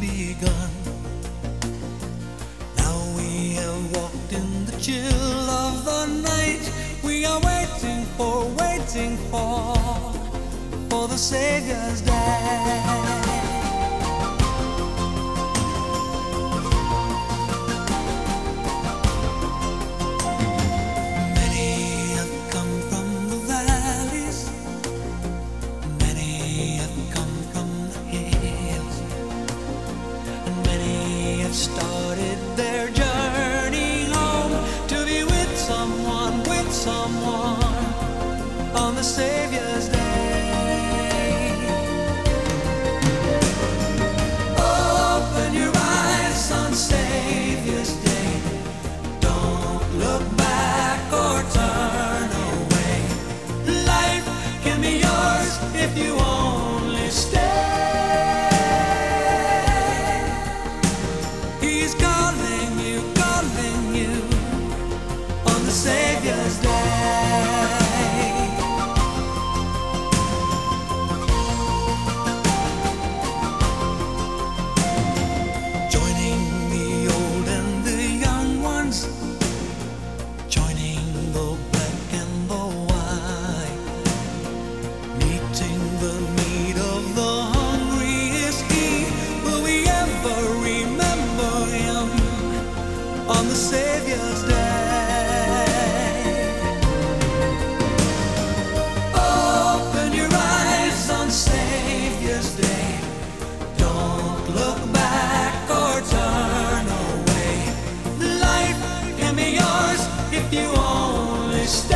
begun. Now we have walked in the chill of the night. We are waiting for, waiting for, for the Savior's day. Someone, on the Savior's day. on the Savior's day. Open your eyes on Savior's day. Don't look back or turn away. Life can be yours if you only stay.